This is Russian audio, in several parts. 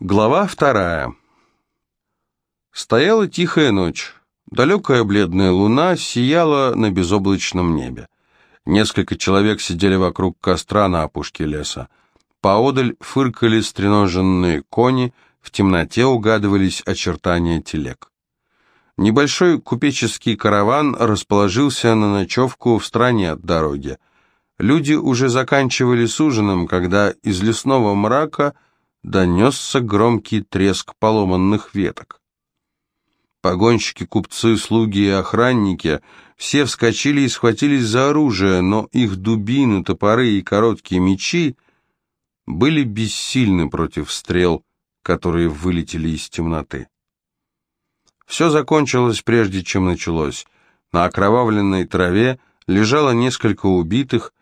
Глава вторая. Стояла тихая ночь. Далекая бледная луна сияла на безоблачном небе. Несколько человек сидели вокруг костра на опушке леса. Поодаль фыркали стреноженные кони, в темноте угадывались очертания телег. Небольшой купеческий караван расположился на ночевку в стороне от дороги. Люди уже заканчивали с ужином, когда из лесного мрака – донесся громкий треск поломанных веток. Погонщики, купцы, слуги и охранники все вскочили и схватились за оружие, но их дубины, топоры и короткие мечи были бессильны против стрел, которые вылетели из темноты. Все закончилось прежде, чем началось. На окровавленной траве лежало несколько убитых,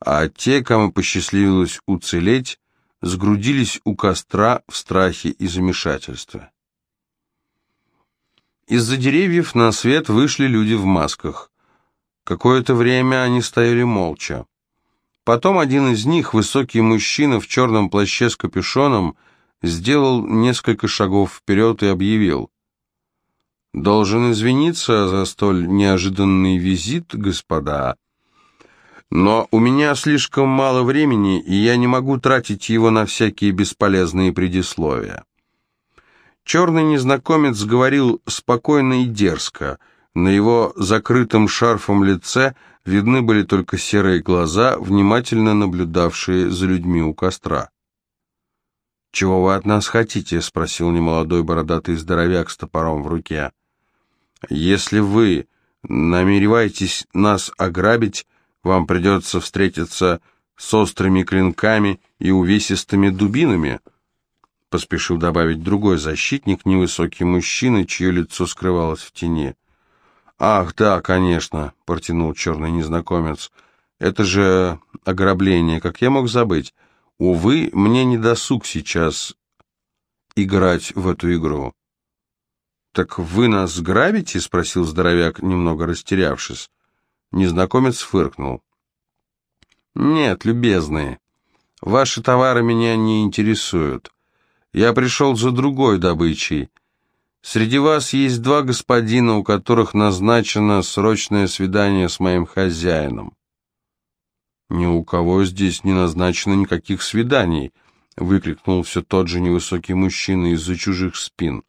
а те, кому посчастливилось уцелеть, сгрудились у костра в страхе и замешательстве. Из-за деревьев на свет вышли люди в масках. Какое-то время они стояли молча. Потом один из них, высокий мужчина в черном плаще с капюшоном, сделал несколько шагов вперед и объявил. «Должен извиниться за столь неожиданный визит, господа. Но у меня слишком мало времени, и я не могу тратить его на всякие бесполезные предисловия. Черный незнакомец говорил спокойно и дерзко. На его закрытом шарфом лице видны были только серые глаза, внимательно наблюдавшие за людьми у костра. «Чего вы от нас хотите?» — спросил немолодой бородатый здоровяк с топором в руке. «Если вы намереваетесь нас ограбить, вам придется встретиться с острыми клинками и увесистыми дубинами», — поспешил добавить другой защитник, невысокий мужчина, чье лицо скрывалось в тени. «Ах, да, конечно», — протянул черный незнакомец. «Это же ограбление, как я мог забыть? Увы, мне не досуг сейчас играть в эту игру». «Так вы нас грабите?» — спросил здоровяк, немного растерявшись. Незнакомец фыркнул. «Нет, любезные, ваши товары меня не интересуют. Я пришел за другой добычей. Среди вас есть два господина, у которых назначено срочное свидание с моим хозяином». «Ни у кого здесь не назначено никаких свиданий», — выкрикнул все тот же невысокий мужчина из-за чужих спин.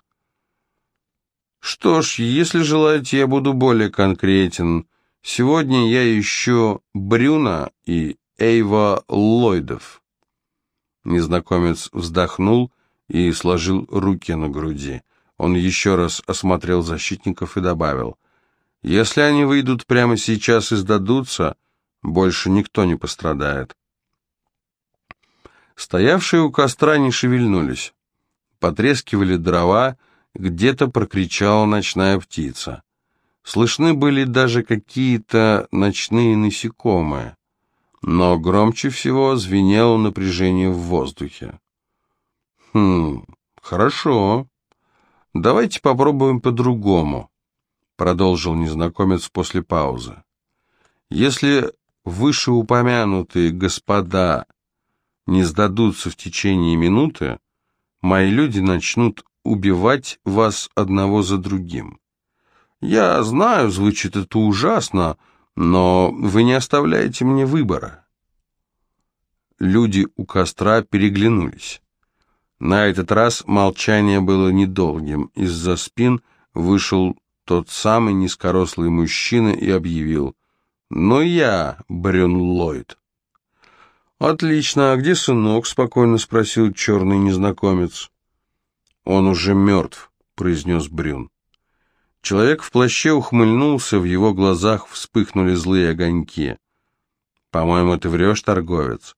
«Что ж, если желаете, я буду более конкретен. Сегодня я ищу Брюна и Эйва Ллойдов. Незнакомец вздохнул и сложил руки на груди. Он еще раз осмотрел защитников и добавил, «Если они выйдут прямо сейчас и сдадутся, больше никто не пострадает». Стоявшие у костра не шевельнулись. Потрескивали дрова, где-то прокричала ночная птица. Слышны были даже какие-то ночные насекомые, но громче всего звенело напряжение в воздухе. «Хм, хорошо. Давайте попробуем по-другому», — продолжил незнакомец после паузы. «Если вышеупомянутые господа не сдадутся в течение минуты, мои люди начнут убивать вас одного за другим. Я знаю, звучит это ужасно, но вы не оставляете мне выбора. Люди у костра переглянулись. На этот раз молчание было недолгим. Из-за спин вышел тот самый низкорослый мужчина и объявил «Ну я, Брюн Ллойд». «Отлично, а где сынок?» — спокойно спросил черный незнакомец. «Он уже мертв», — произнес Брюн. Человек в плаще ухмыльнулся, в его глазах вспыхнули злые огоньки. «По-моему, ты врешь, торговец.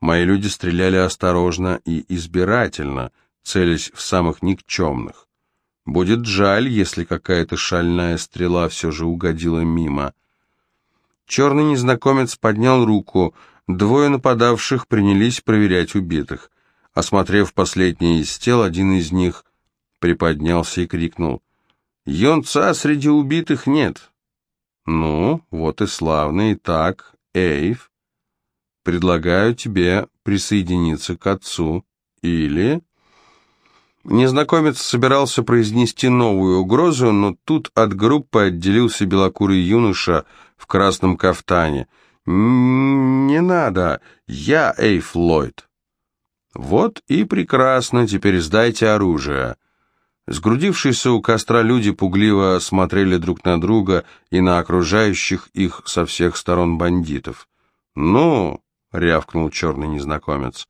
Мои люди стреляли осторожно и избирательно, целясь в самых никчемных. Будет жаль, если какая-то шальная стрела все же угодила мимо». Черный незнакомец поднял руку. Двое нападавших принялись проверять убитых. Осмотрев последнее из тел, один из них приподнялся и крикнул — Юнца среди убитых нет. Ну, вот и славно. Итак, Эйв, предлагаю тебе присоединиться к отцу. Или... Незнакомец собирался произнести новую угрозу, но тут от группы отделился белокурый юноша в красном кафтане. «Не надо, я Эйф Ллойд». «Вот и прекрасно, теперь сдайте оружие». Сгрудившиеся у костра люди пугливо смотрели друг на друга и на окружающих их со всех сторон бандитов. «Ну!» — рявкнул черный незнакомец.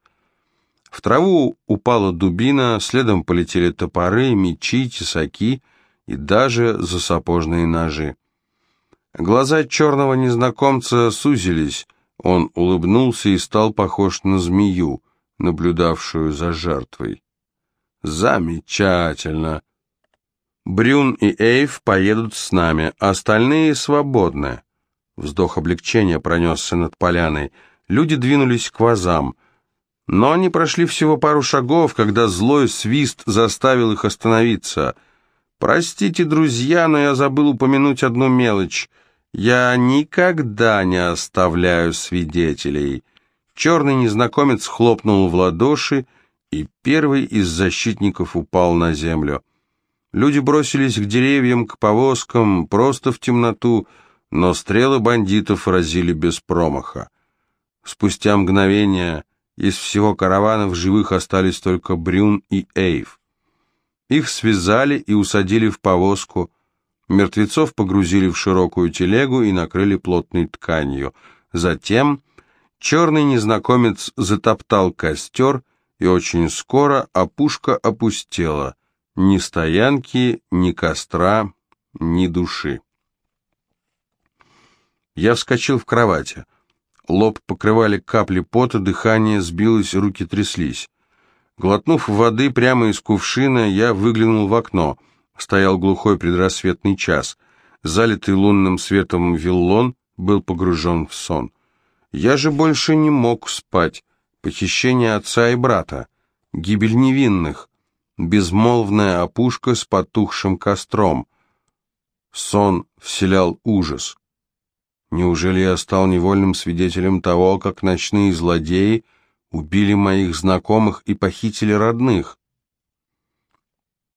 В траву упала дубина, следом полетели топоры, мечи, тесаки и даже засапожные ножи. Глаза черного незнакомца сузились, он улыбнулся и стал похож на змею, наблюдавшую за жертвой. «Замечательно!» Брюн и Эйв поедут с нами, остальные свободны. Вздох облегчения пронесся над поляной. Люди двинулись к вазам. Но они прошли всего пару шагов, когда злой свист заставил их остановиться. «Простите, друзья, но я забыл упомянуть одну мелочь. Я никогда не оставляю свидетелей». Черный незнакомец хлопнул в ладоши, и первый из защитников упал на землю. Люди бросились к деревьям, к повозкам, просто в темноту, но стрелы бандитов разили без промаха. Спустя мгновение из всего каравана в живых остались только Брюн и Эйв. Их связали и усадили в повозку, мертвецов погрузили в широкую телегу и накрыли плотной тканью. Затем черный незнакомец затоптал костер, и очень скоро опушка опустела. Ни стоянки, ни костра, ни души. Я вскочил в кровати. Лоб покрывали капли пота, дыхание сбилось, руки тряслись. Глотнув воды прямо из кувшина, я выглянул в окно. Стоял глухой предрассветный час. Залитый лунным светом виллон был погружен в сон. Я же больше не мог спать. Похищение отца и брата, гибель невинных, безмолвная опушка с потухшим костром. Сон вселял ужас. Неужели я стал невольным свидетелем того, как ночные злодеи убили моих знакомых и похитили родных?